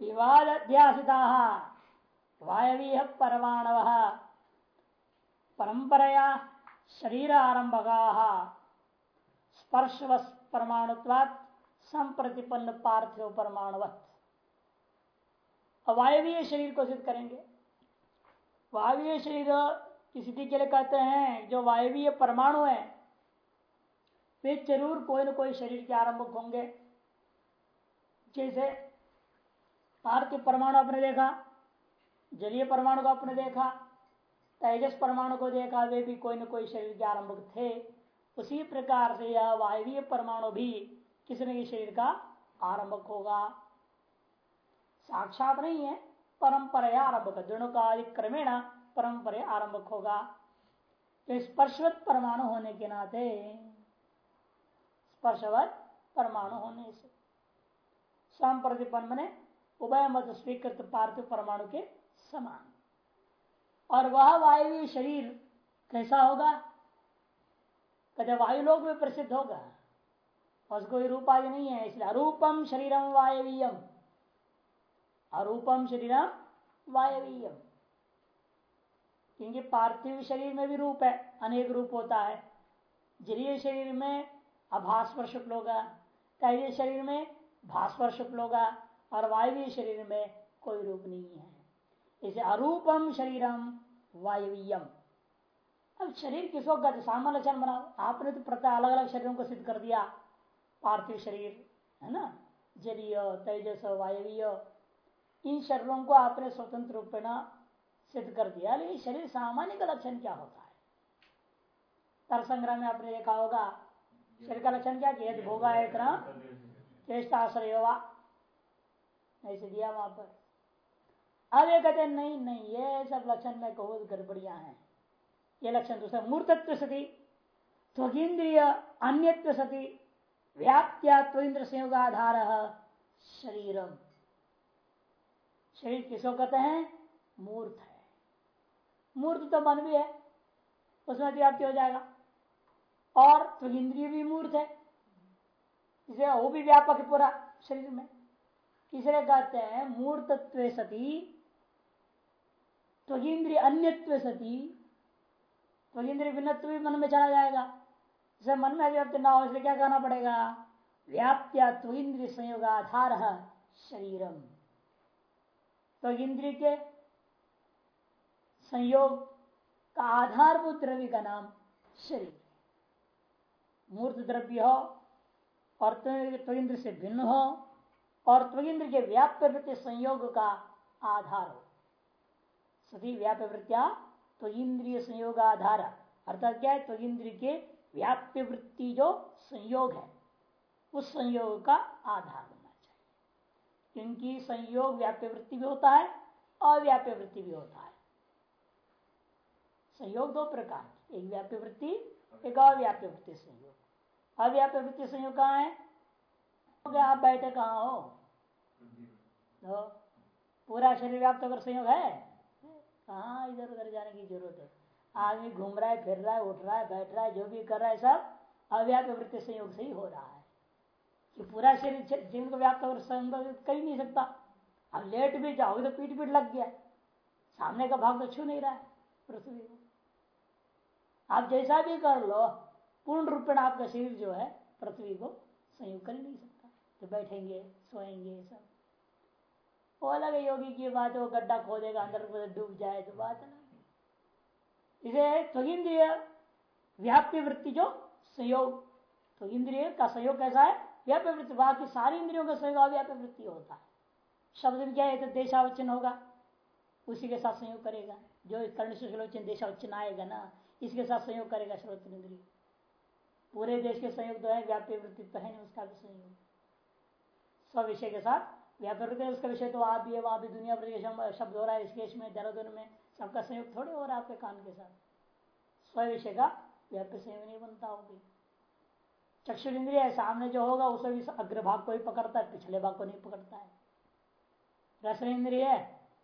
विवाद अध्यासिता वायवी परमाणव परंपरया शरीर आरंभका स्पर्श परमाणुत्वात् संप्रतिपन्न पार्थिव परमाणुवत। वायवीय शरीर को सिद्ध करेंगे। वायवीय शरीर की स्थिति के लिए कहते हैं, जो वायवीय परमाणु है, वे ज़रूर कोई न कोई शरीर के आरंभ होंगे। जैसे पार्थिव परमाणु आपने देखा, जलीय परमाणु को आपने देखा, तेजस परमाणु को देखा, वे भी कोई न कोई शरीर के आरंभ थे। उसी प्रकार से यह वायवीय परमाणु भी किसी न किसी शरीर का आरंभक होगा। साक्षात नहीं है परंपरा आरंभक दोनों का क्रमेण परंपरा आरंभक होगा। तो स्पर्शवत परमाणु होने के नाते, स्पर्शवत परमाणु होने से संप्रतिपन मने उभय मत स्वीकृत पार्थिव परमाणु के समान। और वह वायु शरीर कैसा होगा? कहते वायु लोग में प्रसिद्ध होगा, उसको रूप आदि नहीं है, इसलिए अरूपम शरीरम वायवीयम। अरूपम शरीरम वायवीयम। क्योंकि पार्थिव शरीर में भी रूप है, अनेक रूप होता है। जलीय शरीर में अभास्वर शुक्ल होगा, तैलीय शरीर में भास्वर शुक्ल होगा और वायवीय शरीर में कोई रूप नहीं है। इसे अरूपम शरीरम वायवीयम। अब शरीर किसको कहते सामान्य लक्षण बनाओ। आपने तो प्रत्येक अलग अलग शरीरों को सिद्ध कर दिया। पार्थिव शरीर है ना? जलीय तेजस वायवीय। इन शरीरों को आपने स्वतंत्र रूप में सिद्ध कर दिया। लेकिन शरीर सामान्य का लक्षण क्या होता है? तर संग्रह में आपने देखा होगा। शरीर का लक्षण क्या किया भोगा इतना चेष्टाश्रय ऐसे दिया वहाँ पर। अब ये कहते नहीं नहीं, ये सब लक्षण में कहो, गड़बड़िया है। ये लक्षण दूसरा मूर्तत्व सती, त्वगिंद्रिय अन्यत्व सती, व्याप्त्या त्विंद्र संयोगाधार शरीरम। शरीर किसको कहते हैं? मूर्त है। मूर्त तो मन भी है, उसमें व्याप्ति हो जाएगा। और त्विंद्रिय भी मूर्त है इसे वो भी व्यापक है पूरा शरीर में। तीसरे कहते हैं? मूर्तत्व सती त्वगिंद्रिय अन्यत्व सती। त्वगिंद्रिय भिन्नत्व भी मन में चला जाएगा। जैसे मन में व्याप्ति ना हो, इसलिए क्या कहना पड़ेगा? व्याप्त्या त्वगिंद्रिय संयोग आधार शरीरम। तो इंद्रिय के संयोग का आधारभूत द्रव्य का नाम शरीर। मूर्त द्रव्य हो और त्वगिंद्र से भिन्न हो और त्वगिंद्र के व्याप्य वृत्ति संयोग का आधार हो। सभी व्याप्य वृत्तिया तो इंद्रिय संयोग आधार। अर्थात क्या है? त्वगिंद्र के व्याप्य वृत्ति जो संयोग है, उस संयोग का आधार होना चाहिए। क्योंकि संयोग व्याप्य वृत्ति भी होता है अव्याप्य वृत्ति भी होता है। संयोग दो प्रकार एक व्याप्य वृत्ति एक अव्याप्य वृत्ति संयोग। अव्याप्य वृत्ति संयोग कहाँ है? आप बैठे कहाँ हो? तो पूरा शरीर व्याप्त अगर संयोग है? कहा इधर उधर जाने की ज़रूरत है। आदमी घूम रहा है, फिर रहा है, उठ रहा है, बैठ रहा है, जो भी कर रहा है, सब अव्याप्य वृत्ति संयोग से ही हो रहा है। कि पूरा शरीर जीवन को व्याप्त और कर ही नहीं सकता। अब लेट भी जाओगे तो पीठ पीठ लग गया। सामने का भाग तो छू नहीं रहा है, पृथ्वी को आप जैसा भी कर लो, पूर्ण रूप में आपका शरीर जो है, पृथ्वी को संयोग कर ही नहीं सकता। तो बैठेंगे, सोएँगे सब। वो अलग योगी की बात है वो गड्ढा खोदेगा, अंदर डूब जाए तो बात अलग इसे त्वगिंद्रिय व्याप्य वृत्ति जो संयोग तो इंद्रिय का संयोग कैसा है? व्याप्य वृत्ति बाकी सारी इंद्रियों का संयोग अव्याप्य वृत्ति होता है। शब्द में क्या है? तो देशावचन होगा, उसी के साथ संयोग करेगा। जो कर्ण श्रोचन देशावचन आएगा ना, इसके साथ संयोग करेगा श्रोत्र इंद्रिय। पूरे देश के संयोग तो है व्याप्य वृत्ति तो है नहीं, उसका भी संयोग। स्व विषय के साथ। व्यापार उसका विषय तो आप भी है वहाँ भी दुनिया भर शब्द हो रहा है ऋषिकेश में देहरादून में सबका संयोग थोड़े हो रहा है आपके कान के साथ। स्व विषय का व्याप्य संयोग नहीं बनता होगी। चक्षु इंद्रिय सामने जो होगा उसे भी अग्रभाग को ही पकड़ता है पिछले भाग को नहीं पकड़ता है। रसन इंद्रिय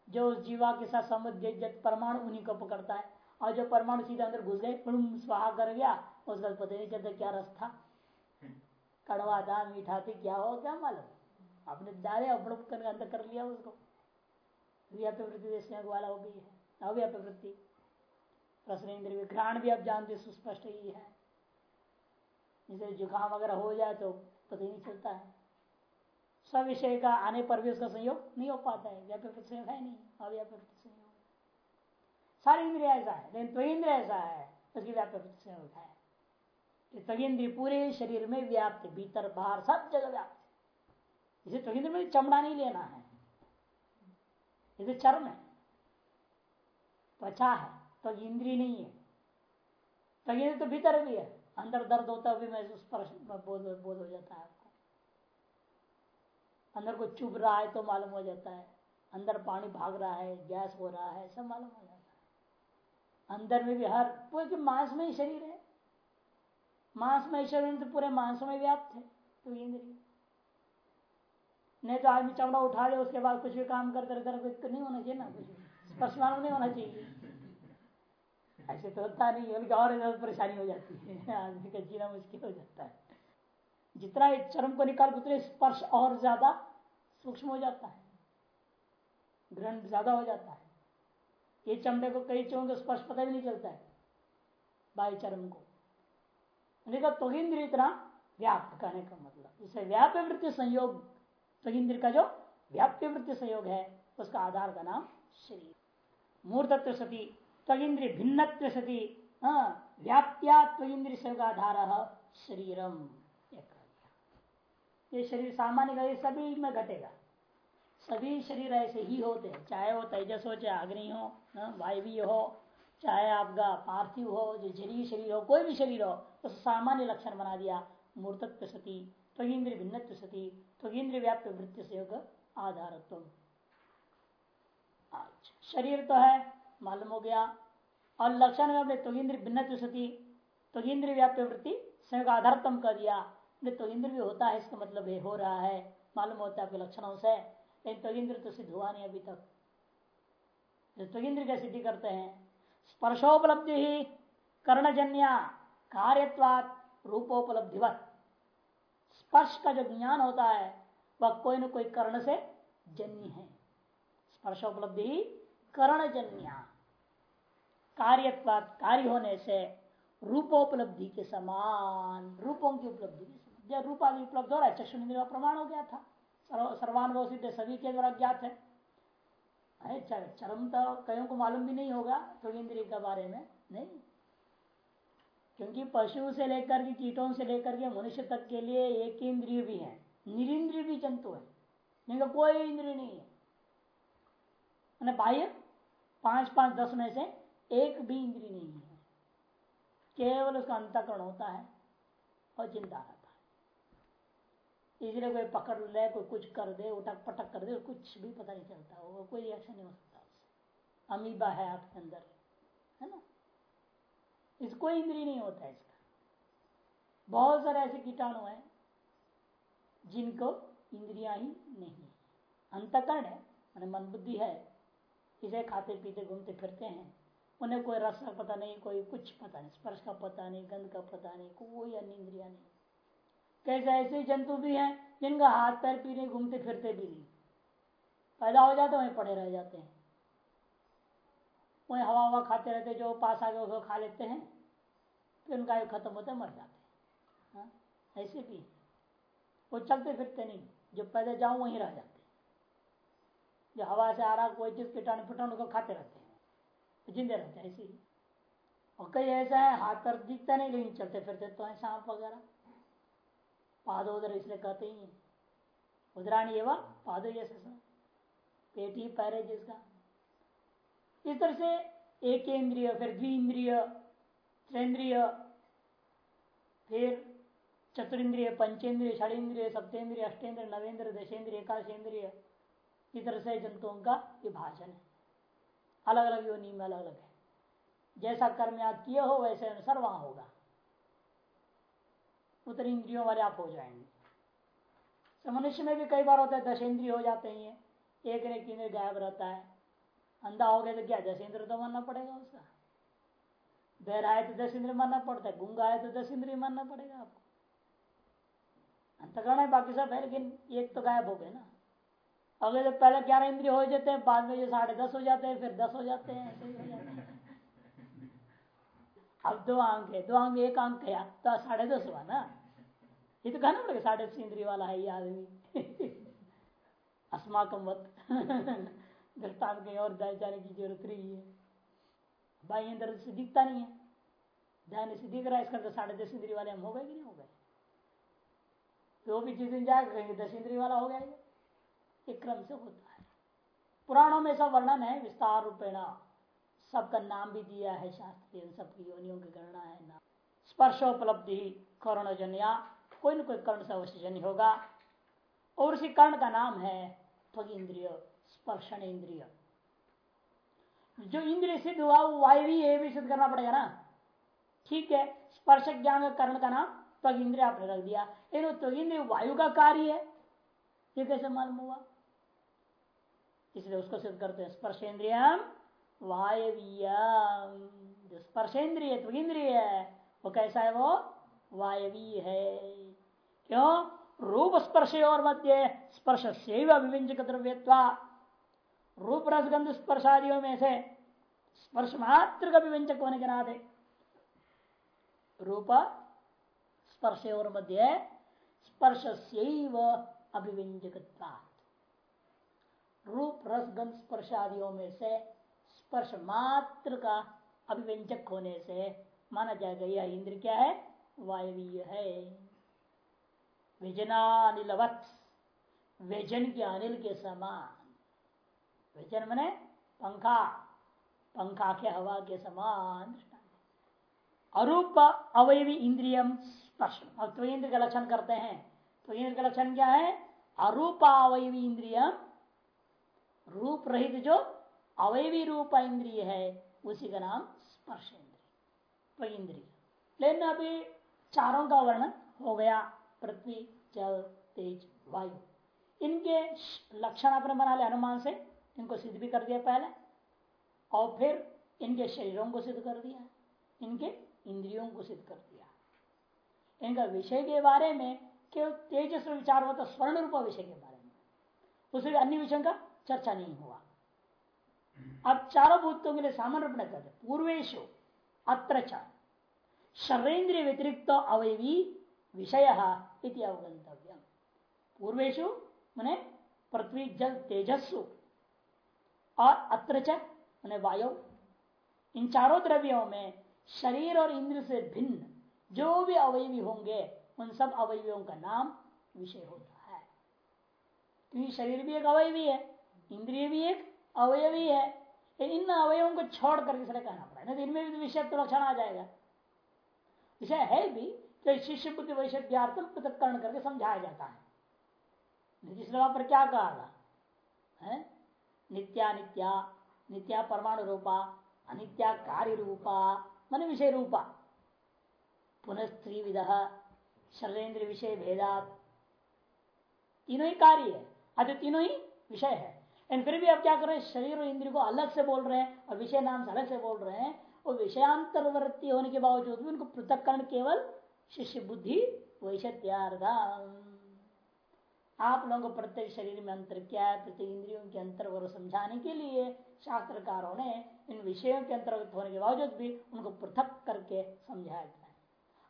जो उस जीवा के साथ समुद्र परमाणु उन्हीं को पकड़ता है। और जो परमाणु सीधे अंदर घुस गए स्वाहा कर गया उसका पता नहीं चलता क्या रस था। कड़वा था मीठा थी क्या हो क्या मालूम? आपने डाले अपड़प करके अंदर कर लिया उसको। व्याप्य वृत्ति वाला हो गई है। अव्याप्य वृत्ति प्रश्न इंद्रिय घ्राण भी आप जानते सुस्पष्ट ही है। जैसे जुकाम वगैरह हो जाए तो पता ही नहीं चलता है। सब विषय का आने पर भी उसका संयोग नहीं हो पाता है। व्याप्य संयोग है नहीं अव्याप्य संयोग सारी इंद्रिया ऐसा है, लेकिन तो ऐसा है, उसकी व्याप्य संयोग है। त्वगिंद्री पूरे शरीर में व्याप्त, भीतर, बाहर, सब जगह व्याप्त। इसे त्वगिंद्र में चमड़ा नहीं लेना है। इसे चर्म है। त्वचा है तो इंद्री नहीं है। त्वगिंद्र तो भीतर भी है। अंदर दर्द होता है भी महसूस बोध बोध हो जाता है आपको। अंदर को चुभ रहा है तो मालूम हो जाता है। अंदर पानी भाग रहा है, गैस हो रहा है, सब मालूम हो जाता है। अंदर में भी हर, पूरे मांस में ही शरीर है। मांस में शरीर तो पूरे मांस में व्याप्त है। तो इंद्रिय। नहीं तो आदमी चमड़ा उठा ले, उसके बाद कुछ भी काम करते रहते तो नहीं होना चाहिए ना, कुछ स्पर्श मालूम नहीं होना चाहिए। ऐसे तो होता नहीं बल्कि और ज़्यादा परेशानी हो जाती है। आदमी का जीना मुश्किल हो जाता है। जितना चरम को निकाल, उतने स्पर्श और ज़्यादा सूक्ष्म हो जाता है। ग्रहण ज़्यादा हो जाता है। ये चमड़े को कई चों स्पर्श पता भी नहीं चलता है बाई चरम को। तो इंद्र इतना व्याप्त कहने का मतलब इसे व्याप्य वृत्ति संयोग त्वगिंद्र का जो व्याप्य वृत्ति संयोग है, उसका आधार का नाम शरीर। मूर्तत्व सती त्वगिंद्र भिन्न सती व्याप्त्या त्वगिंद्र संयोग आधार शरीरम। ये शरीर सामान्य सभी में घटेगा। सभी शरीर ऐसे ही होते हैं, चाहे वो तेजस हो, चाहे अग्नि हो वायवी हो, चाहे आपका पार्थिव हो, जो जलीय शरीर हो, कोई भी शरीर हो तो सामान्य लक्षण बना दिया मूर्तत्व सती। त्वगिंद्र भिन्न सती त्वगिंद्र व्याप्त वृत्ति से आधारत्व शरीर तो है मालूम हो गया और लक्षण में अपने त्वगिंद्र भिन्न सती त्वगिंद्र व्याप्त वृत्ति संयोग आधारतम कर दिया त्वगिंद्र भी होता है इसका मतलब ये हो रहा है मालूम होता है आपके लक्षणों से लेकिन तुगिंद्र तो सिद्ध हुआ नहीं अभी तक त्वगिंद्र का सिद्धि करते हैं स्पर्शोपलब्धि ही कर्णजन्य कार्यवाद रूपोपलब्धिवत स्पर्श का जो ज्ञान होता है, वह कोई न कोई कर्ण से जन्य है। स्पर्श स्पर्शोपलब्धि कर्णजन्य। कार्यत्वाद कार्य कार्य होने से रूपोपलब्धि के समान, रूपों की उपलब्धि के समान। जब रूप आदि उपलब्ध हो रहा है, चक्षु का प्रमाण हो गया था। सर्वानुभव सिद्ध सभी के द्वारा ज्ञात है। अरे चरम तो कईयों को मालूम भी नहीं होगा तो इंद्रिय के बारे में नहीं। क्योंकि पशु से लेकर के कीटों से लेकर के मनुष्य तक के लिए एक इंद्रिय भी है। निरिंद्रिय भी जंतु है। इनका कोई इंद्रिय नहीं है। बाह्य पाँच पाँच, दस में से एक भी इंद्रिय नहीं है। केवल उसका अंतकरण होता है और चिंता रहता है। इसलिए कोई पकड़ ले, कोई कुछ कर दे, उठक पटक कर दे, कुछ भी पता नहीं चलता। वो कोई रिएक्शन नहीं हो सकता अमीबा है आपके अंदर, है ना? इसको इंद्री नहीं होता है इसका। बहुत सारे ऐसे कीटाणु हैं जिनको इंद्रिया ही नहीं अंतकरण है, मैंने मन बुद्धि है, इसे खाते पीते घूमते फिरते हैं। उन्हें कोई रस का पता नहीं, कोई कुछ पता नहीं, स्पर्श का पता नहीं, गंध का पता नहीं, कोई अन्य इंद्रिया नहीं। कैसे ऐसे जंतु भी हैं, जिनका हाथ पैर पीने, घूमते फिरते भी नहीं। पैदा हो जाते वहीं पड़े रह जाते हैं। वही हवा हवा खाते रहते, जो पास आगे उसको खा लेते हैं, फिर उनका खत्म होता है, मर जाते हैं। हाँ? ऐसे भी वो चलते फिरते नहीं जो पैदा जाऊँ वहीं रह जाते जो हवा से आ रहा, कोई चीज़ कीटाणु फिटाणु को खाते रहते हैं जिंदे रहते हैं, ऐसे ही। और कई ऐसा है, हाथ पर दिखता नहीं, लेकिन चलते फिरते तो है, सांप वगैरह। पादो उधर इसलिए कहते ही उदराणी एवं पादो जैसे पेट ही पैर है जिसका। इस तरह से एक इंद्रिय फिर द्विंद्रिय त्रेन्द्रिय फिर चतुरिंद्रिय, पंचेंद्रिय षडेन्द्रिय सप्तेन्द्रिय अष्टेंद्रिय नवेंद्र दशेन्द्रिय एकाशेन्द्रिय इस तरह से जंतुओं का विभाजन है। अलग अलग योनि में अलग अलग है। जैसा कर्म याद किए हो, वैसे अनुसार वहाँ होगा। उत्तर इंद्रियों वाले आप हो जाएँगे। तो मनुष्य में भी कई बार होता है दस इंद्रिय हो जाते हैं एक एक इंद्र गायब रहता है। अंधा हो गया तो क्या दस इंद्र तो मानना पड़ेगा उसका? बहरा है तो दस इंद्र मानना पड़ता है गुंगा है तो दस इंद्रिय मानना पड़ेगा आपको। अंतकरण है, बाकी सब है, लेकिन एक तो गायब हो गए ना। अगर तो पहले ग्यारह इंद्रिय हो जाते हैं, बाद में जो साढ़े दस हो जाते हैं, फिर दस हो जाते हैं, ऐसे ही हो जाते हैं। अब दो अंक है, दो अंक, एक अंक है तो साढ़े दस हुआ ना। ये तो कहना पड़ेगा, साढ़े दस इंद्रिय वाला है ये आदमी। अस्माकम मत दृष्टान कहीं और जाने की ज़रूरत नहीं है। भाई अंदर से दिखता नहीं है। ध्यान से दिख रहा है, इसका तो साढ़े दस इंद्री वाले हम हो गए कि नहीं हो गए? तो भी जिस दिन जाएगा कहेंगे दस इंद्री वाला हो गया एक क्रम से होता है। पुराणों में सब वर्णन है, विस्तार रूपेणा। सबका नाम भी दिया है शास्त्रीय सबकी योनियों की गणना है नाम स्पर्शोपलब्धि कर्णजन्या, कोई न कोई कर्ण से अवश्य होगा। और उसी कर्ण का नाम है त्वग इंद्रिय स्पर्शन इंद्रिय। जो इंद्रिय सिद्ध हुआ वो वायु ये भी सिद्ध करना पड़ेगा ना। ठीक है, स्पर्श ज्ञान कर्ण का नाम त्वग इंद्रिय आपने रख दिया। लेकिन त्वग इंद्रिय वायु का कार्य है। ये कैसे मालूम हुआ? इसलिए उसको सिद्ध करते हैं स्पर्शेन्द्रियम वायवीय जो स्पर्शेन्द्रिय त्वगिंद्रिय है, वो कैसा है वो? वायवी है। क्यों? रूप स्पर्श और मध्य स्पर्श से अभिव्यंजक द्रव्यत्वा। रूप रसगंध स्पर्शादियों में से स्पर्श मात्र का व्यंजक होने के नाते रूप स्पर्श और मध्य स्पर्श से अभिव्यंजक रूप रसगंध स्पर्शादियों में से स्पर्श मात्र का अभिव्यंजक होने से माना जाएगा, यह इंद्र क्या है? वायवीय है। व्यजनानिलवत। व्यजन के अनिल के समान। व्यजन मने पंखा। पंखा के हवा के समान अरूप अवयवी इंद्रियम स्पर्श। अब तो इंद्र का लक्षण करते हैं। तो इंद्र का लक्षण क्या है? अरूप अवयवी इंद्रियम, रूप रहित जो अवयवी रूप इंद्रिय है, उसी का नाम स्पर्श इंद्रिय। इंद्रिय लेकिन अभी चारों का वर्णन हो गया। पृथ्वी, जल, तेज, वायु। इनके लक्षण अपने बना ले अनुमान से। इनको सिद्ध भी कर दिया पहले, और फिर इनके शरीरों को सिद्ध कर दिया, इनके इंद्रियों को सिद्ध कर दिया। इनका विषय के बारे में केवल तेजस्व विचार हुआ तो स्वर्ण रूप विषय के बारे में। उसमें अन्य विषयों का चर्चा नहीं हुआ। अब चारों भूतों के लिए सामान्य रूप में कहते पूर्वेशु अत्र शरीन्द्रिय व्यतिरिक्त अवयवी विषय अवगंतव्य पूर्वेशु मैंने पृथ्वी जल तेजस्व और अत्र वायु। इन चारों द्रव्यों में शरीर और इंद्र से भिन्न जो भी अवयवी होंगे, उन सब अवयवियों का नाम विषय होता है। क्योंकि शरीर भी एक अवयवी है, इंद्रिय भी एक अवयवी है इन अवयवों को छोड़ कर इसलिए कहना पड़ा नहीं तो इनमें भी विषय तो लक्षण आ जाएगा। विषय है भी तो शिष्य बुद्धि वैशद्यार्थम पृथककरण करके समझाया जाता है। जिस पर क्या कहा है? नित्या नित्या नित्या परमाणु रूपा, अनित्या कार्य रूपा, मन विषय रूपा। पुनः स्त्री विध शरीर विषय भेदा तीनों ही कार्य है। अरे तीनों ही विषय है। लेकिन फिर भी आप क्या कर रहे हैं? शरीर और इंद्रिय को अलग से बोल रहे हैं और विषय नाम से अलग से बोल रहे हैं। और विषयांतरवर्ती होने के बावजूद भी उनको पृथककरण केवल शिष्य बुद्धि, वैशत्यार्धम। आप लोगों को प्रत्येक शरीर में अंतर क्या है? प्रत्येक इंद्रियों के अंतर को समझाने के लिए शास्त्रकारों ने इन विषयों के अंतर्गत होने के बावजूद भी उनको पृथक करके समझाया गया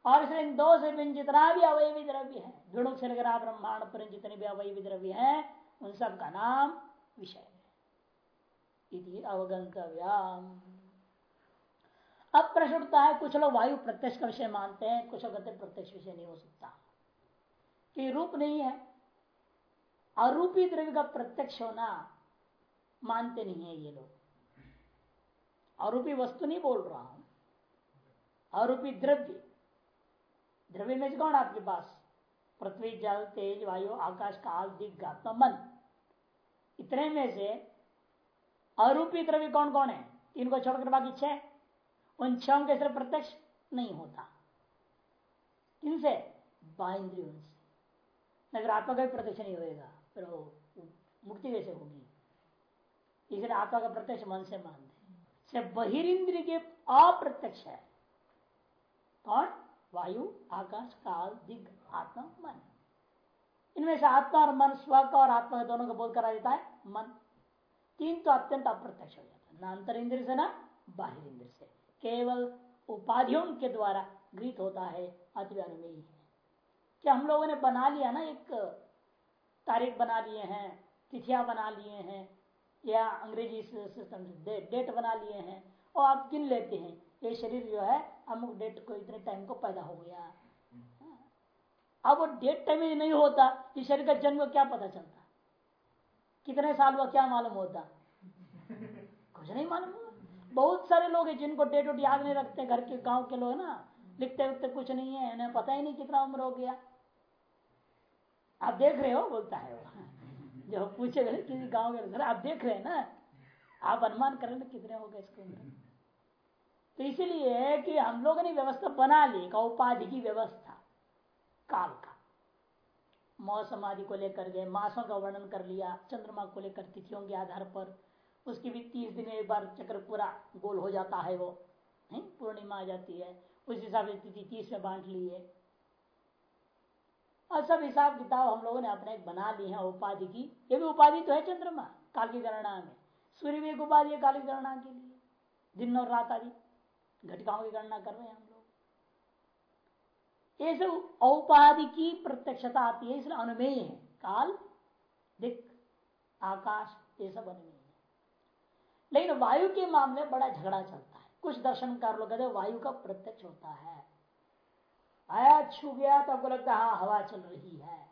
और इसलिए इन दो से भी जितना भी अवयवी द्रव्य है, गुणों से लेकर ब्रह्मांड पर जितने भी अवयवी द्रव्य है, उन सब का नाम विषय है। अवगंतव्याम अब प्रश्न उठता है, कुछ लोग वायु प्रत्यक्ष का विषय मानते हैं, कुछ लोग कहते प्रत्यक्ष विषय नहीं हो सकता। कि रूप नहीं है। अरूपी द्रव्य का प्रत्यक्ष होना मानते नहीं है ये लोग अरूपी वस्तु नहीं बोल रहा हूँ अरूपी द्रव्य द्रव्य में कौन आपके पास पृथ्वी जल तेज वायु आकाश काल दिग्ग मन इतने में से अरूपी द्रव्य कौन कौन है इनको छोड़कर बाकी छह उन छह के सिर्फ़ प्रत्यक्ष नहीं होता इनसे बाइंद्रियों से अगर आत्मा का भी प्रत्यक्ष नहीं होगा फिर मुक्ति कैसे होगी? इसलिए आत्मा का प्रत्यक्ष मन से मानते से बहिरिंद्र के अप्रत्यक्ष है। कौन? वायु, आकाश, काल दिग्ग आत्मा, मन। इनमें से आत्मा और मन स्व का और आत्मा का दोनों का बोध करा देता है मन। तीन तो अत्यंत अप्रत्यक्ष हो जाता है। ना अंतर इंद्र से, ना बाहर इंद्र से। केवल उपाधियों के द्वारा गृहित होता है अति अनुमेय क्या हम लोगों ने बना लिया ना एक तारीख बना लिए हैं, तिथियाँ बना लिए हैं, या अंग्रेज़ी सिस्टम से डेट बना लिए हैं, और आप गिन लेते हैं। ये शरीर जो है, अमुक डेट को, इतने टाइम को पैदा हो गया। अब वो डेट टाइम नहीं होता इस शरीर का जन्म क्या पता चलता। कितने साल हुआ क्या मालूम होता? कुछ नहीं मालूम बहुत सारे लोग हैं जिनको डेट उट याद नहीं रखते, घर के, गाँव के लोग ना लिखते उखते कुछ नहीं है, इन्हें पता ही नहीं कितना उम्र हो गया। आप देख रहे हो, बोलता है वो। जो पूछे गए, किसी गाँव के आप देख रहे हैं ना, आप अनुमान कर रहे कितने हो गए इसके उम्र तो इसीलिए कि हम लोगों ने व्यवस्था बना ली का उपाधि की व्यवस्था, काल का। मौसम आदि को लेकर गए, मासों का वर्णन कर लिया, चंद्रमा को लेकर तिथियों के आधार पर। उसकी भी तीस दिन एक बार चक्र पूरा गोल हो जाता है वो पूर्णिमा आ जाती है। उस हिसाब से तिथि तीस में बांट ली है। और सब हिसाब किताब हम लोगों ने अपने बना ली है उपाधि की। ये भी उपाधि तो है चंद्रमा, काल की गणना में। सूर्य भी एक उपाधि है काल की गणना के लिए। दिन और रात आदि, घटिकाओं की गणना कर रहे हैं हम लोग। ये सब औपाधि की प्रत्यक्षता आती है, इसलिए अनुमेय है। काल दिख आकाश, ये सब अनुमेय है। लेकिन वायु के मामले बड़ा झगड़ा चलता है। कुछ दर्शनकार लोग कहते वायु का प्रत्यक्ष होता है। आया, छू गया तो आपको लगता है हाँ हवा चल रही है।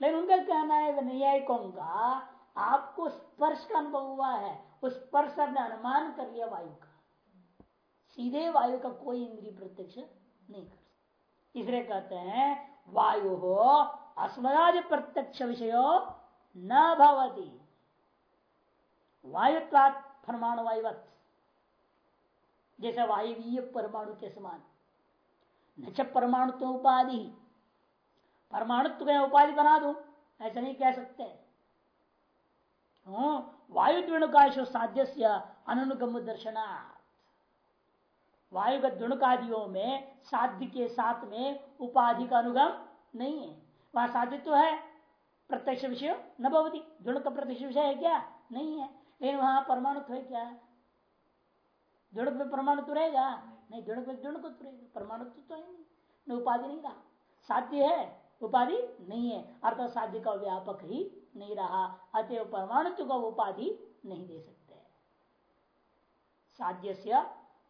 लेकिन उनका कहना है न्यायिकों का आपको स्पर्श का अनुभव हुआ है। उस स्पर्श ने अनुमान कर लिया वायु का। सीधे वायु का कोई इंद्रिय प्रत्यक्ष नहीं कर इसलिए कहते हैं, वायु हो अस्मदाज प्रत्यक्ष विषय न भवती। वायुत्वात परमाणु वायुवत। जैसे वायु परमाणु के समान। न परमाणु तो उपाधि। परमाणुत्व का उपाधि बना दू, ऐसा नहीं कह सकते। वायु द्विणुकाश साध्य से अनुगम दर्शनार्थ वायु द्विणुकादियों में साध्य के साथ में उपाधि का अनुगम नहीं है। वहाँ साध्य तो है, प्रत्यक्ष विषय न भवती। द्विण का प्रत्यक्ष विषय है क्या? नहीं है। लेकिन वहाँ परमाणु है क्या? द्विणुक में परमाणु रहेगा? नहीं, दृढ़ दृढ़ को परमाणु तो है नहीं। न उपाधि नहीं रहा साध्य है, उपाधि नहीं है। अर्थात साध्य का व्यापक ही नहीं रहा। अतः परमाणु का उपाधि नहीं दे सकते। साध्य से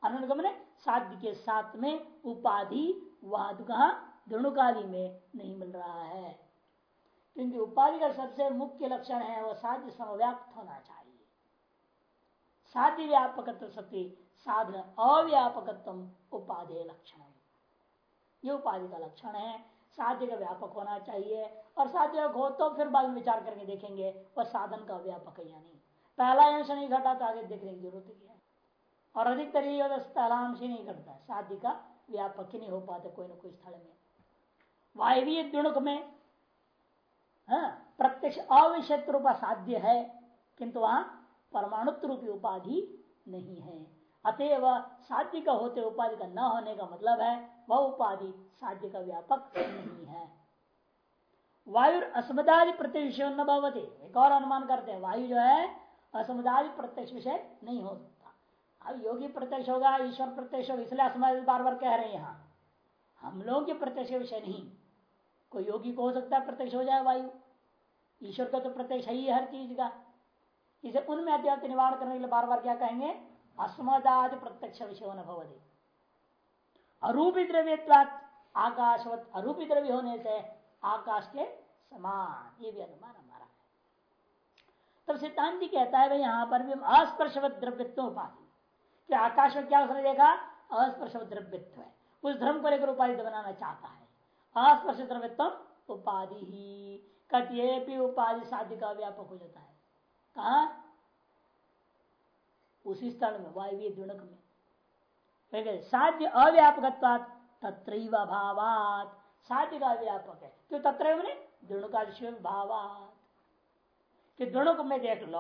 अनुगमन साध्य के साथ में उपाधि वहाँ तो कहा दृणुकादि में नहीं मिल रहा है। क्योंकि उपाधि का सबसे मुख्य लक्षण है, वह साध्य समव्याप्त होना चाहिए। साध्य व्यापक सत्य साधन अव्यापकत्व उपाधि लक्षण ये उपाधि का लक्षण है साध्य का व्यापक होना चाहिए और साध्य हो तो फिर बाद में विचार करके देखेंगे वह साधन का व्यापक है या नहीं। पहला अंश नहीं घटा तो आगे देखने की ज़रूरत क्या है। और अधिकतर ये होता पहला अंश ही नहीं घटता साध्य का व्यापक ही नहीं हो पाता कोई ना कोई स्थल में। वायवीय दुणुक में हाँ, प्रत्यक्ष अविषय साध्य है किंतु वहाँ परमाणुत्व रूपी उपाधि नहीं है। अतएव साध्य का होते उपाधि का न होने का मतलब है, वह उपाधि साध्य का व्यापक नहीं है। वायु असमदादि प्रत्यक्ष न भवती। एक और अनुमान करते हैं, वायु जो है, असमदादि प्रत्यक्ष विषय नहीं हो सकता अब योगी प्रत्यक्ष होगा, ईश्वर प्रत्यक्ष होगा, इसलिए असमदादि बार बार कह रहे हैं यहाँ। हम लोगों के प्रत्यक्ष विषय नहीं। कोई योगी को हो सकता है प्रत्यक्ष हो जाए वायु। ईश्वर का तो प्रत्यक्ष है ही हर चीज़ का। इसे उनमें अत्यात निवारण करने के लिए बार बार क्या कहेंगे? अस्मदादि प्रत्यक्ष विषय न भवती अरूपी द्रव्यवाद आकाशवत अरूपी द्रव्य होने से आकाश के समान। ये भी अनुमान हमारा है। तब सिद्धांति कहता है, भाई, यहाँ पर भी अस्पर्शवत द्रव्यत्व उपाधि। कि आकाश में क्या उसने देखा? अस्पर्शवत द्रव्यत्व है। उस धर्म को लेकर उपाधि बनाना चाहता है। अस्पर्श द्रव्यत्व उपाधि ही। कतिये भी उपाधि साध्य का व्यापक हो जाता है। कहा? उसी स्थल में, वायवीय दुणक में। साध्य अव्यापक तत्र भावात। साध्य का व्यापक है। क्यों तत्र दृणुका भावात। कि दृणुक में देख लो,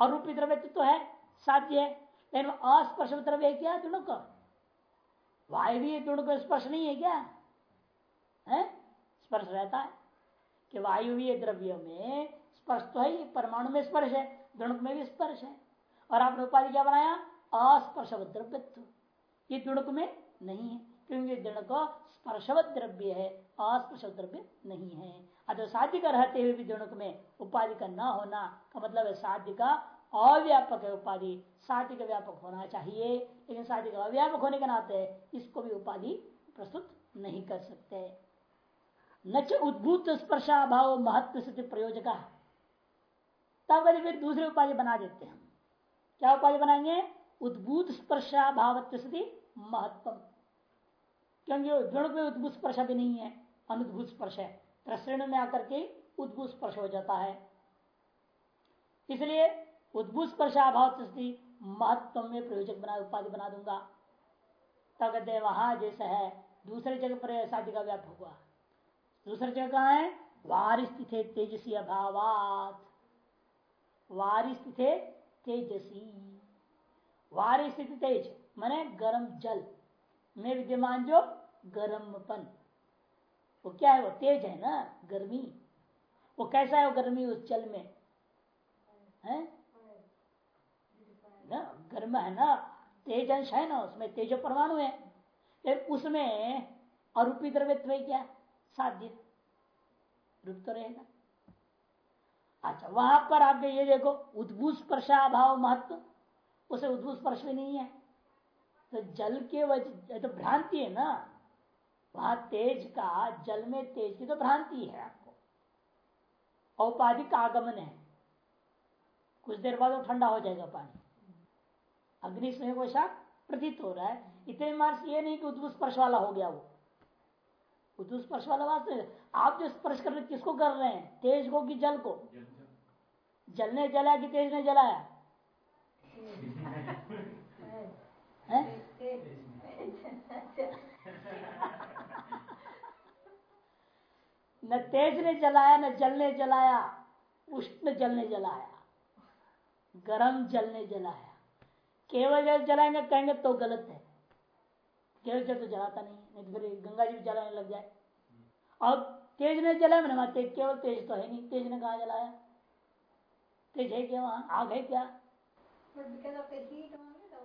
अरूपी द्रव्य तो है, साध्य है। लेकिन अस्पर्श द्रव्य है क्या दृणुक वायवीय दृणुक स्पर्श नहीं है क्या? है? स्पर्श रहता है। कि वायुवीय द्रव्य में स्पर्श तो है परमाणु में स्पर्श है दुणुक में भी स्पर्श है। और आपने उपाधि क्या बनाया? अस्पर्श द्रव्य ये दुणुक में नहीं है, क्योंकि दृढ़ को स्पर्शवत द्रव्य है अस्पर्श द्रव्य नहीं है। अतः साध्य का रहते हुए भी दृढ़ में उपाधि का न होना, का मतलब है साध्य का अव्यापक है उपाधि। साध्य का व्यापक होना चाहिए, लेकिन साध्य का अव्यापक होने के नाते इसको भी उपाधि प्रस्तुत नहीं कर सकते। न उद्भूत स्पर्शाभाव महत्व प्रयोजक। तब दूसरी उपाधि बना देते हैं। क्या उपाधि बनाएँगे? उद्भूत स्पर्शाभाव स्थिति महत्व क्योंकि दृढ़ में उद्भूत स्पर्श भी नहीं है, अनुद्भूत स्पर्श है। त्रश्रेण में आकर के उद्भूत स्पर्श हो जाता है। इसलिए उद्भूत स्पर्श अभाव स्थिति महत्व में प्रयोजक बना, उपाधि बना दूँगा। तब कहते वहाँ जैसा है, दूसरे जगह पर शादी का व्याप हुआ। दूसरी जगह कहा है? वारिस्थित तेजसी अभावात। वारिस्थित तेजसी। वारिस्थित तेज, मैंने गर्म जल। में विद्यमान जो गर्मपन वो क्या है, वो तेज है ना, गर्मी। वो कैसा है वो गर्मी उस जल में? है? ना, गर्म है ना, तेज अंश है ना, उसमें तेज परमाणु है। फिर उसमें अरूपी द्रव्यत्व क्या? साध्य। रूप तो रहेगा। अच्छा वहाँ पर आप ये देखो, उद्भूत स्पर्शाभाव महत्व, उसे उद्भूत स्पर्श भी नहीं है। तो जल के वजह तो भ्रांति है ना? वहाँ तेज का, जल में तेज की तो भ्रांति है आपको। औपाधिक आगमन है। कुछ देर बाद वो ठंडा हो जाएगा पानी। अग्नि स्नेह प्रतीत हो रहा है। इतने मार्स ये नहीं कि उद्भुत स्पर्श वाला हो गया वो। स्पर्श वाला वास्तव आप जो स्पर्श कर रहे किसको कर रहे हैं? तेज को कि जल को? जल ने जलाया कि तेज ने जलाया? न तेज ने जलाया न जल ने जलाया उष्ण जल ने जलाया गर्म जल ने जलाया। केवल जल जलाएँगे कहेंगे तो गलत है। केवल जल तो जलाता नहीं नहीं तो फिर गंगा जी भी जलाने लग जाए। और तेज ने जलाया मैंने तेज केवल तेज तो है नहीं तेज ने कहा जलाया? तेज है क्या वहाँ? आग है क्या?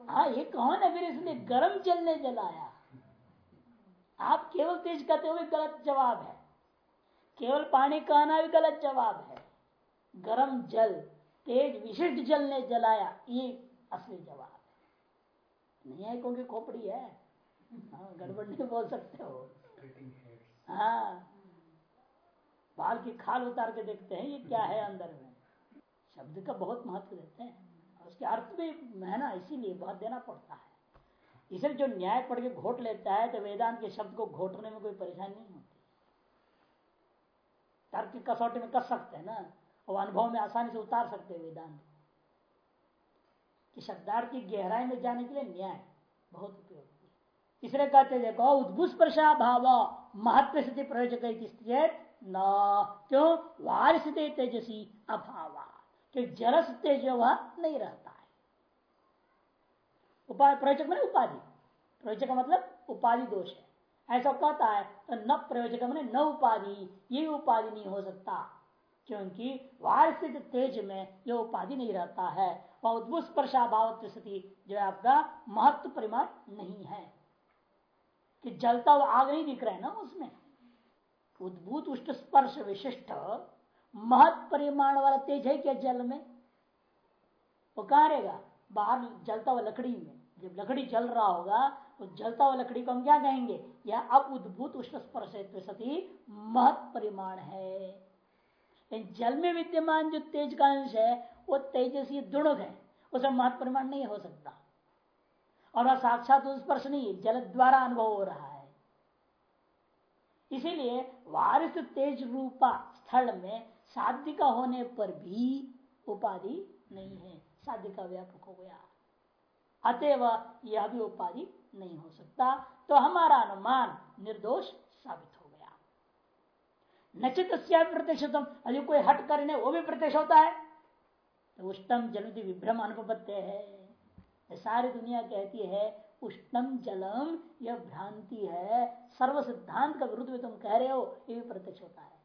हाँ ये कौन है फिर इसलिए गर्म जल ने जलाया? आप केवल तेज कहते हुए गलत जवाब है। केवल पानी कहना भी गलत जवाब है। गर्म जल तेज विशिष्ट जल ने जलाया ये असली जवाब है। नहीं है क्योंकि खोपड़ी हाँ। गड़बड़ नहीं बोल सकते हो। हाँ। बाल की खाल उतार के देखते हैं ये क्या है अंदर में। शब्द का बहुत महत्व देते हैं। उसके अर्थ भी है ना इसीलिए बहुत देना पड़ता है। इसलिए जो न्याय पढ़ के घोट लेता है तो वेदांत के शब्द को घोटने में कोई परेशानी नहीं होती। तर्क की कसौटी में कस सकते हैं ना। और अनुभव में आसानी से उतार सकते हैं वेदांत। कि शब्दार्थ की गहराई में जाने के लिए न्याय बहुत उपयोगी इसलिए कहते देखो उद्भुत प्रशा भाव, महत्व स्थिति प्रयोजक न, क्यों? वार स्थिति तेजसी, अभाव। कि जरस तेज वह नहीं रहता है। उपाधि प्रयोजक मैंने उपाधि। प्रयोजक मतलब उपाधि दोष है। ऐसा कहता है तो न प्रयोजक मैंने न उपाधि, ये उपाधि नहीं हो सकता। क्योंकि वार्षिक तेज में यह उपाधि नहीं रहता है। वह उद्भुत स्पर्शाभाव स्थिति जो है, आपका महत्व परिमाण नहीं है। कि जलता हुआ आग नहीं दिख रहा है ना उसमें? उद्भूत उष्ट स्पर्श विशिष्ट, महत परिमाण वाला तेज है क्या जल में? वो कहा रहेगा बाहर जलता हुआ लकड़ी में। जब लकड़ी जल रहा होगा तो जलता हुआ लकड़ी को हम क्या कहेंगे? यह अब उद्भूत उष्ण स्पर्श सती महत परिमाण है। जल में विद्यमान जो तेज का अंश है, वो तेजसी दुणुक है। उसमें महत परिमाण नहीं हो सकता। और वह साक्षात स्पर्श नहीं जल द्वारा अनुभव हो रहा है। इसीलिए वारिस तेज रूपा स्थल में साध्य का होने पर भी उपाधि नहीं है। साध्य का व्यापक हो गया। अतएव यह भी उपाधि नहीं हो सकता। तो हमारा अनुमान निर्दोष साबित हो गया। नचित प्रत्यक्षतम अभी कोई हट करने वो भी प्रत्यक्ष होता है। तो उष्टम जल विभ्रम अनुपत्य है। सारी दुनिया कहती है, उष्णम जलम, यह भ्रांति है। सर्व सिद्धांत का विरुद्ध में तुम कह रहे हो, ये भी प्रत्यक्ष होता है।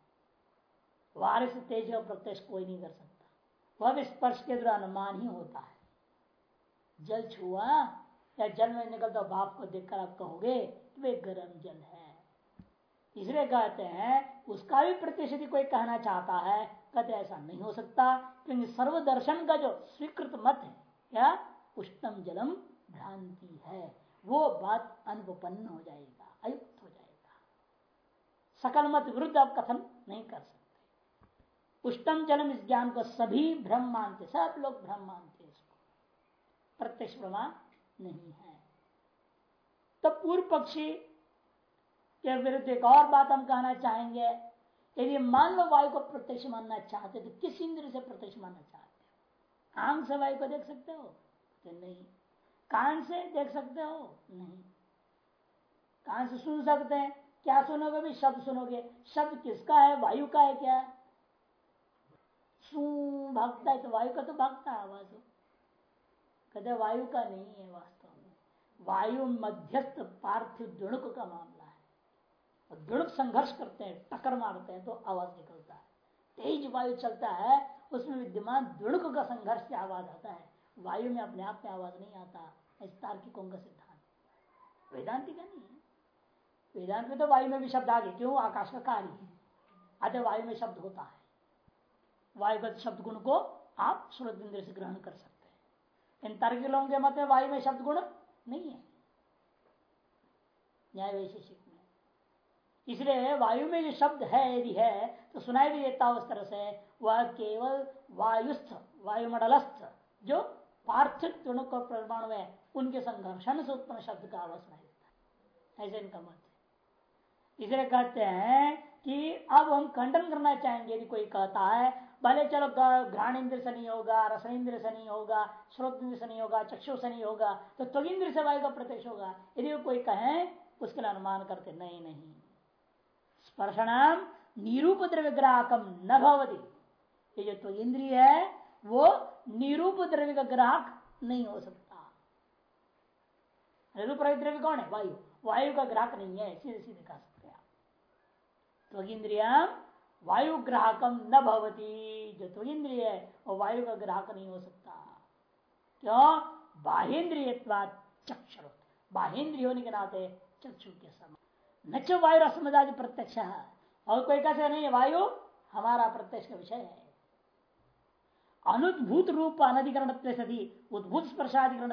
वार से तेज का प्रत्यक्ष कोई नहीं कर सकता। वह भी स्पर्श के द्वारा अनुमान ही होता है। जल छुआ, या जल में निकलता बाप को देखकर आप कहोगे, वे गर्म जल है। इसलिए कहते हैं, उसका भी प्रतिशत कोई कहना चाहता है, कहते ऐसा नहीं हो सकता, क्योंकि सर्वदर्शन का जो स्वीकृत मत है क्या उष्णम जलम भ्रांति है। वो बात अनुपन्न हो जाएगा, अयुक्त हो जाएगा। सकल मत विरुद्ध आप कथन नहीं कर सकते। उष्णम जलम इस ज्ञान को सभी भ्रम मानते, सब लोग भ्रम मानते इसको। प्रत्यक्ष प्रमाण नहीं है। तो पूर्व पक्षी के विरुद्ध एक और बात हम कहना चाहेंगे, यदि मान लो वायु को प्रत्यक्ष मानना चाहते तो किस इंद्र से प्रत्यक्ष मानना चाहते हो? आँख से वायु को देख सकते हो? तो नहीं। कान से देख सकते हो? नहीं। कान से सुन सकते हैं। क्या सुनोगे भी शब्द सुनोगे। शब्द किसका है? वायु का है क्या? सू भागता है तो वायु का तो भागता है आवाज़। कहते वायु का नहीं है वास्तव में। वायु मध्यस्थ पार्थिव दुणुक का मामला है। और दुणुक संघर्ष करते हैं, टक्कर मारते हैं तो आवाज़ निकलता है। तेज वायु चलता है, उसमें विद्यमान दुणुक का संघर्ष से आवाज़ आता है। वायु में अपने आप में आवाज़ नहीं आता इस तार्किकों का सिद्धांत। वेदांति का नहीं है। वेदांत में तो वायु में भी शब्द आ गए, क्यों? आकाश का कार्य है। अतः वायु में शब्द होता है। वायुगत शब्द गुण को आप श्रोत इंद्र से ग्रहण कर सकते हैं। इन तार्किक लोगों के मत में वायु में शब्द गुण नहीं है। न्याय वैशेषिक में। इसलिए वायु में जो शब्द है, यदि है तो सुनाई भी देता उस तरह से, वह केवल वायुस्थ, वायुमंडलस्थ, जो पार्थिव गुणों को प्रमाण में उनके संघर्षण से उत्पन्न शब्द का आवाज़ सुनाई है। ऐसे इनका मत है। इसलिए कहते हैं कि अब हम खंडन करना चाहेंगे, यदि कोई कहता है, भले चलो घ्राण इंद्र से नहीं होगा, रस इंद्र से नहीं होगा श्रोत इंद्र से नहीं होगा, चक्षु से नहीं होगा तो त्वग इंद्र से वायु का प्रत्यक्ष होगा। यदि कोई कहे, उसके लिए अनुमान करते, नहीं नहीं। स्पर्शनाम निरूप द्रव्य ग्राहकम न भवती ये जो त्वग इंद्रिय है वो निरूप द्रव्य का ग्राहक नहीं हो सकता। निरूप द्रव्य कौन है? वायु। वायु का ग्राहक नहीं है सीधे सीधे कह सकते हैं त्वगिंद्रिया वायु ग्राहकम न भवती। जो त्वगिंद्रिय है, वो वायु का ग्राहक नहीं हो सकता। क्यों? बाहेन्द्रिय चक्षु बाहेन्द्रिय होने के नाते चक्षु के समान। न वायु रसमदादि प्रत्यक्ष। और कोई कैसे नहीं, वायु हमारा प्रत्यक्ष का विषय है। अनुद्भूत रूप अनधिकरण सदी उद्भूत स्पर्शाधिकरण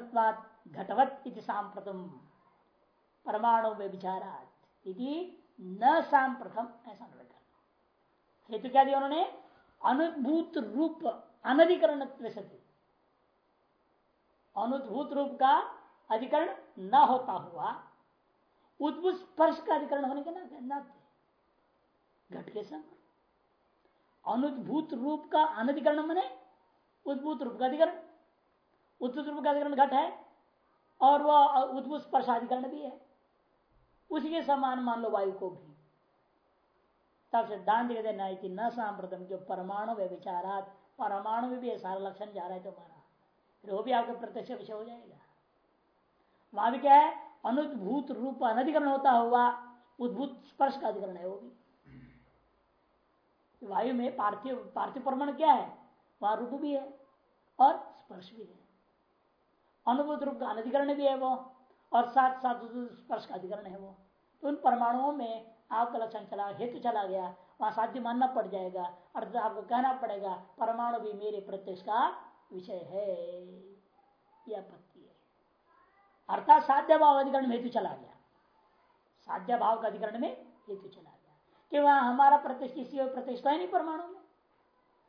घटवत सांप्रतम। परमाणु व्यभिचारात न सांप्रथम ऐसा करना हेतु क्या दिया उन्होंने? अनुद्भूत रूप अनधिकरण सदी अनुद्भूत रूप का अधिकरण न होता हुआ उद्भुत स्पर्श का अधिकरण होने के नाते घट के संग अनुद्भूत रूप का अनधिकरण मने उद्भूत रूप का अधिकरण, उद्भूत रूप का अधिकरण घट है, और वह उद्भूत स्पर्शाधिकरण भी है। उसी के समान मान लो वायु को भी। तब सिद्धांत कहते नहीं न सांप्रतम जो परमाणु व्यविचारात परमाणु में भी सारा लक्षण जा रहा है तुम्हारा। फिर वो भी आपका प्रत्यक्ष विषय हो जाएगा। वहाँ भी क्या है? अनुद्भूत रूप अनधिकरण होता हुआ उद्भूत स्पर्श का अधिकरण है वो भी। वायु में पार्थिव पार्थिव परमाणु क्या है? वहाँ रूप भी है। और स्पर्श भी है। अनुभूत रूप का अनधिकरण भी है वो, और साथ साथ स्पर्श का अधिकरण है वो। तो उन परमाणुओं में आपका लक्षण चला, हेतु चला गया, वहाँ साध्य मानना पड़ जाएगा, अर्थात आपको कहना पड़ेगा, परमाणु भी मेरे प्रत्यक्ष का विषय है। यह आपत्ति है। अर्थात साध्य भाव अधिकरण में हेतु चला गया। साध्य भाव का अधिकरण में हेतु चला गया। कि वहाँ हमारा प्रत्यक्ष किसी प्रत्यक्ष है नहीं परमाणु में।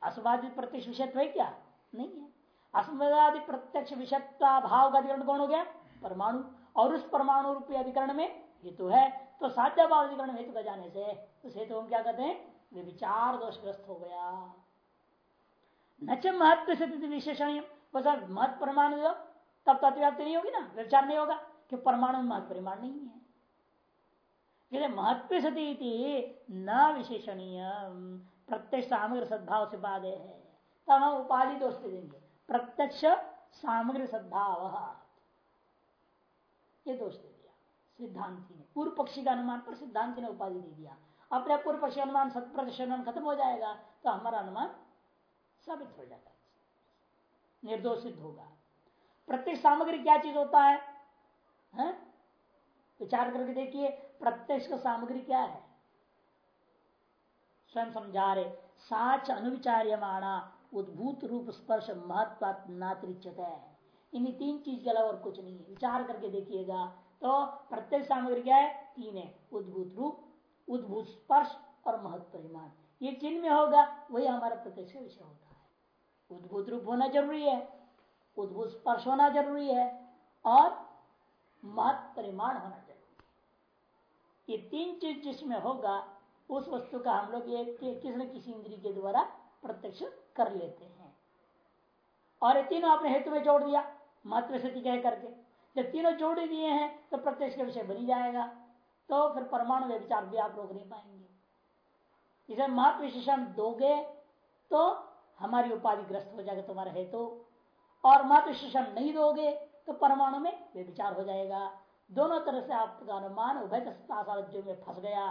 असबाधित प्रत्यक्ष विषय है क्या? नहीं है। अस्मदादि प्रत्यक्ष विषयत्वा भाव का अधिकरण कौन हो गया? परमाणु। और उस परमाणु रूपी अधिकरण में हेतु है। तो साध्य भाव अधिकरण हेतु का जाने से उस हेतु हम क्या कहते हैं? वे विचार दोषग्रस्त हो गया। न महत्व से विशेषण बस महत्व परमाणु तब तत्व्याप्ति नहीं होगी ना। विचार नहीं होगा। कि परमाणु में महत्व परिमाण नहीं है। महत्व सती न विशेषणीय प्रत्यक्ष सामग्री सद्भाव से बाधे है। तब हम उपाधि दोष दे देंगे। प्रत्यक्ष सामग्री सद्भाव ये दोष दे दिया। सिद्धांति ने। पूर्व पक्षी का अनुमान पर सिद्धांति ने उपाधि दे दिया। अपने पूर्व पक्षी अनुमान सत अनुमान खत्म हो जाएगा तो हमारा अनुमान साबित हो जाता है निर्दोषित होगा। प्रत्यक्ष सामग्री क्या चीज़ होता है, है? विचार करके देखिए प्रत्यक्ष का सामग्री क्या है? स्वयं समझा रहे। साच अनुविचार्यमाणा। उद्भूत रूप स्पर्श महत्व है इन तीन चीज़ के अलावा और कुछ नहीं है। विचार करके देखिएगा तो प्रत्येक सामग्री क्या है? तीन है। उद्भूत रूप, उद्भूत स्पर्श और महत्व परिमाण। ये जिन में होगा? वही हमारा प्रत्यक्ष विषय होता है। उद्भूत रूप होना ज़रूरी है, उद्भूत स्पर्श होना ज़रूरी है और महत्व परिमाण होना ज़रूरी है। ये तीन चीज़ जिसमें होगा, उस वस्तु का हम लोग किसी न किसी इंद्री के द्वारा प्रत्यक्ष कर लेते हैं। और ये तीनों अपने हेतु में जोड़ दिया, महत्व स्थिति कह करके। जब तीनों जोड़ दिए हैं तो प्रत्यक्ष का विषय बनी जाएगा। तो फिर परमाणु विचार भी आप रोक नहीं पाएँगे। इसे महत्व विशेषण दोगे तो हमारी उपाधि ग्रस्त हो जाएगा तुम्हारा हेतु। और महत्व विशेषण नहीं दोगे तो परमाणु में वे विचार हो जाएगा। दोनों तरह से आपका अनुमान उभय में फंस गया।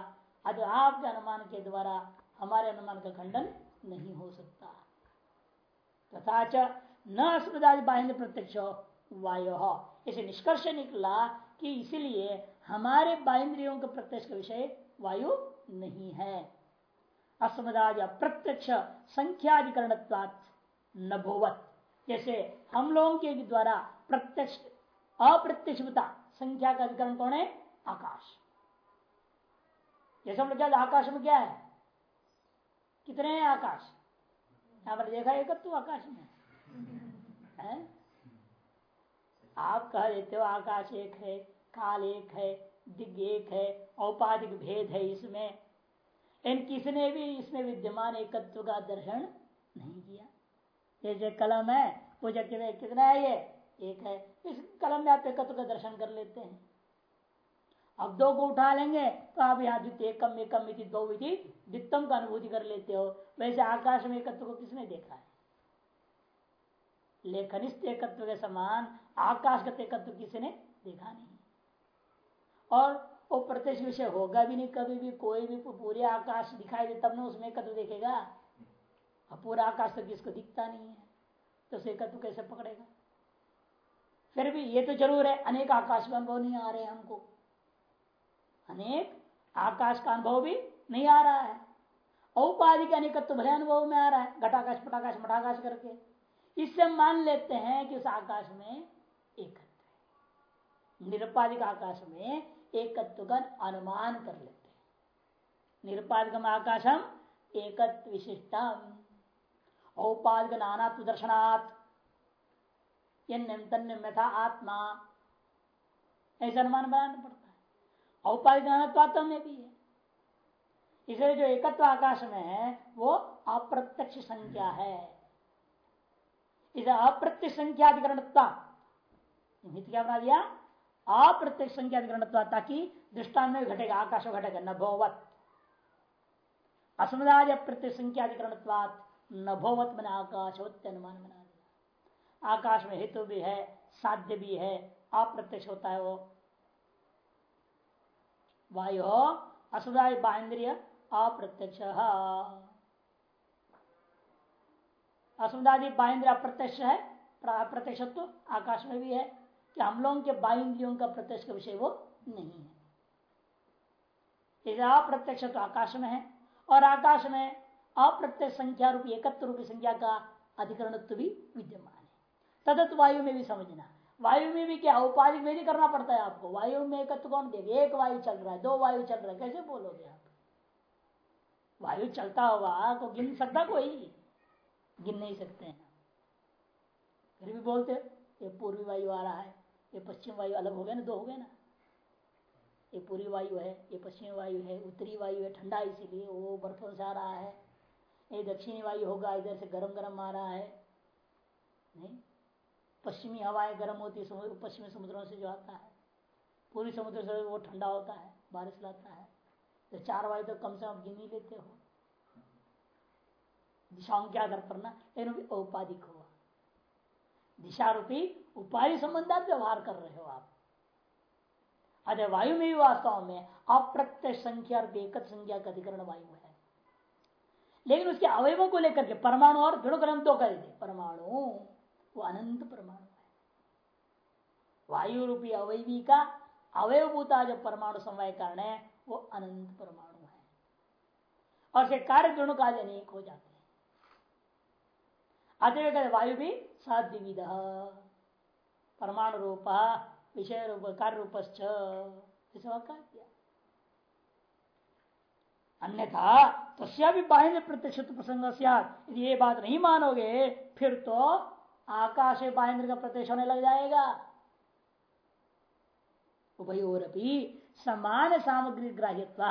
आज आपके अनुमान के द्वारा हमारे अनुमान का खंडन नहीं हो सकता। तथा च न अस्मदादि बाहिंद प्रत्यक्ष वायु। इसे निष्कर्ष निकला कि इसीलिए हमारे बाइंद्रियों के प्रत्यक्ष का विषय वायु नहीं है। अस्मदादि अप्रत्यक्ष संख्याधिकरण न भोवत जैसे हम लोगों के द्वारा प्रत्यक्ष, अप्रत्यक्षता संख्या का अधिकरण कौन है? आकाश। जैसे हम लोग आकाश में क्या है? कितने हैं आकाश? यहाँ पर देखा एक तो आकाश में। है? आप कह देते हो आकाश एक है, काल एक है दिग्ग एक है, औपाधिक भेद है इसमें। इन किसने भी इसमें विद्यमान एकत्व का दर्शन नहीं किया? जैसे कलम है पूजा कितना है ये? एक है। इस कलम में आप एकत्व का दर्शन कर लेते हैं। अब दो को उठा लेंगे तो आप यहाँ द्वितीय एकम एकम दो विधि द्वितम का अनुभूति कर लेते हो, वैसे आकाश में एकत्व को किसने देखा है? लेखनिस्थ एकत्व के समान आकाश का एकत्व किसने देखा नहीं? और वो प्रत्यक्ष विषय होगा भी नहीं, कभी भी, कोई भी, पूरे आकाश दिखाई दे, तब ना उसमें एकत्व देखेगा। अब पूरा आकाश तो किसको दिखता नहीं है तो उसे एकत्व कैसे पकड़ेगा? फिर भी ये तो ज़रूर है, अनेक आकाश का अनुभव नहीं आ रहे हमको। अनेक आकाश का अनुभव भी नहीं आ रहा है। औपाधिक अनेकत्व भले अनुभव में आ रहा है, घटाकाश, पटाकाश, मठाकाश करके। इससे मान लेते हैं कि उस आकाश में एकत्व है। निरुपाधिक आकाश में एकत्व का अनुमान कर लेते हैं। निरुपाधिक आकाशम, एकत्व विशिष्टम। औपाधिक नाना दर्शनात्। तन्य था आत्मा। ऐसा अनुमान बनाना पड़ता है। औपाधिक में भी है। इसलिए जो एकत्व आकाश में है, वो अप्रत्यक्ष संख्या है। इसे अप्रत्यक्ष संख्या अधिकरणता क्या बना दिया? अप्रत्यक्ष संख्या अधिकरणत्वा, ताकि दृष्टान में घटेगा, आकाश घटेगा न भोवत असमदाज अप्रत्यक्ष संख्या अधिकरणत्वात न भोवत बना आकाश अनुमान बना दिया। आकाश में हेतु भी है, साध्य भी है, अप्रत्यक्ष होता है वो। वायु असुदाय बाइंद्रिय अप्रत्यक्ष। बाइंद्रिय अप्रत्यक्ष है प्रत्यक्ष तो आकाश में भी है कि हम लोगों के बाइंद्रियों का प्रत्यक्ष का विषय वो नहीं है। अप्रत्यक्ष तो आकाश में है और आकाश में अप्रत्यक्ष संख्या रूपी, एकत्र रूपी संख्या का अधिकरण भी विद्यमान है। तदत वायु में भी समझना। वायु में भी क्या उपाधि में भी करना पड़ता है आपको। वायु में एकत्व कौन देगा? एक वायु चल रहा है, दो वायु चल रहा है। कैसे बोलोगे आप? वायु चलता हुआ तो गिन सकता कोई? गिन नहीं सकते हैं। फिर भी बोलते, ये पूर्वी वायु आ रहा है, ये पश्चिम वायु अलग हो गया ना, दो हो गए ना? ये पूर्वी वायु है, ये पश्चिमी वायु है, उत्तरी वायु है, ठंडा इसीलिए वो बर्फों से आ रहा है। ये दक्षिणी वायु होगा, इधर से गर्म गर्म आ रहा है। नहीं, पश्चिमी हवाएँ गर्म होती है पश्चिमी समुद्रों से जो आता है, पूर्वी समुद्र से वो ठंडा होता है, बारिश लाता है। तो चार वायु तो कम से कम गिन ही लेते हो। दिशाओं के आधार पर ना, लेकिन औपाधिक हुआ। दिशा रूपी उपाधि संबंध व्यवहार कर रहे हो आप। अरे वायु में भी वास्तव में अप्रत्यक्ष संख्या और बेकत संख्या का अधिकरण वायु है। लेकिन उसके अवयवों को लेकर के परमाणु और दृढ़ दो कर देते परमाणु, वो अनंत परमाणु है। वायु रूपी अवयवी का अवयवभूता जो परमाणु समय कारण है। वो अनंत परमाणु है। और से कार्य दोनों का अनेक हो जाते हैं। अतः वायु भी साधिविध परमाणु रूप, विषय रूप, कार्य रूप अन्यथा तो भी बाह्य प्रत्यक्ष प्रसंग यदि ये बात नहीं मानोगे, फिर तो आकाश बाहेंद्र का प्रत्यक्ष होने लग जाएगा। उभयोरपी समान सामग्री ग्राह्यत्व,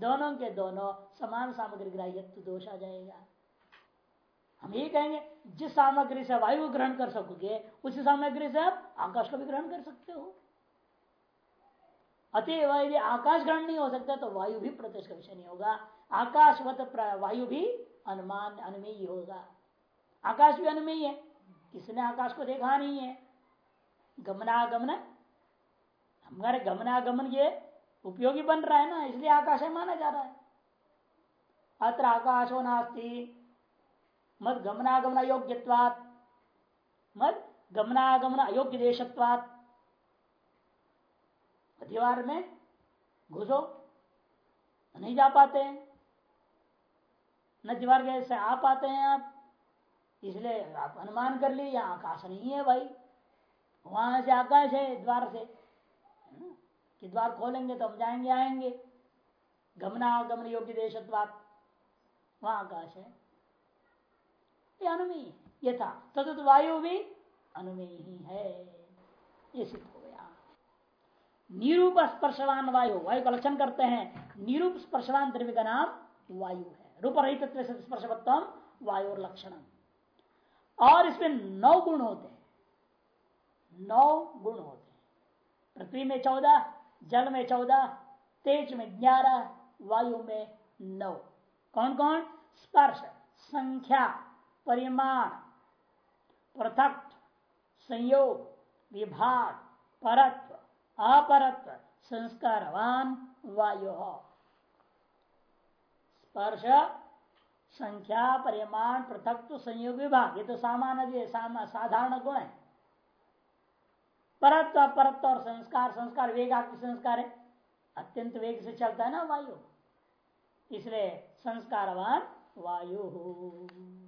दोनों के दोनों समान सामग्री ग्राह्यत्व दोष आ जाएगा। हम ये कहेंगे, जिस सामग्री से वायु ग्रहण कर सकोगे, उसी सामग्री से आप आकाश को भी ग्रहण कर सकते हो। अतएव यदि आकाश ग्रहण नहीं हो सकता तो वायु भी प्रत्यक्ष का विषय नहीं होगा। आकाशवत वायु भी अनुमान, अनुमेय होगा। आकाश भी अनुमेय है। किसने आकाश को देखा नहीं है? गमनागमन? हमारे गमनागमन ये उपयोगी बन रहा है ना, इसलिए आकाश है माना जा रहा है। अत्र आकाशो नास्ती मत गमनागमन अयोग्यवाद मत गमनागमन अयोग्य देशत्वात दीवार में घुसो, नहीं जा पाते हैं। न दीवार के से आ पाते हैं आप, इसलिए आप अनुमान कर लिए आकाश नहीं है भाई। वहाँ से आकाश है, द्वार से। कि द्वार खोलेंगे तो हम जाएँगे, आएँगे। गमना गमन योग्य देशत्वात। वहाँ आकाश है। ये अनुमेय यथा तद वायु भी अनुमेय ही है। ये सिद्ध हो गया। निरूप स्पर्शवान वायु। वायु का लक्षण करते हैं। निरूप स्पर्शवान द्रव्य का नाम वायु है। रूप रहित स्पर्शवत्तम वायु लक्षण। और इसमें नौ गुण होते हैं। नौ गुण होते हैं। पृथ्वी में चौदह जल में चौदह, तेज में ग्यारह, वायु में नौ। कौन कौन स्पर्श, संख्या, परिमाण, पृथक, संयोग, विभाग, परत्व, अपरत्व संस्कारवान वायु। स्पर्श, संख्या, परिमाण, पृथक, संयोग, विभाग, ये तो सामान्य साधारण गुण है। परत्व अपरत्व और संस्कार संस्कार वेग आपके संस्कार है। अत्यंत वेग से चलता है ना वायु। इसलिए संस्कारवान वायु।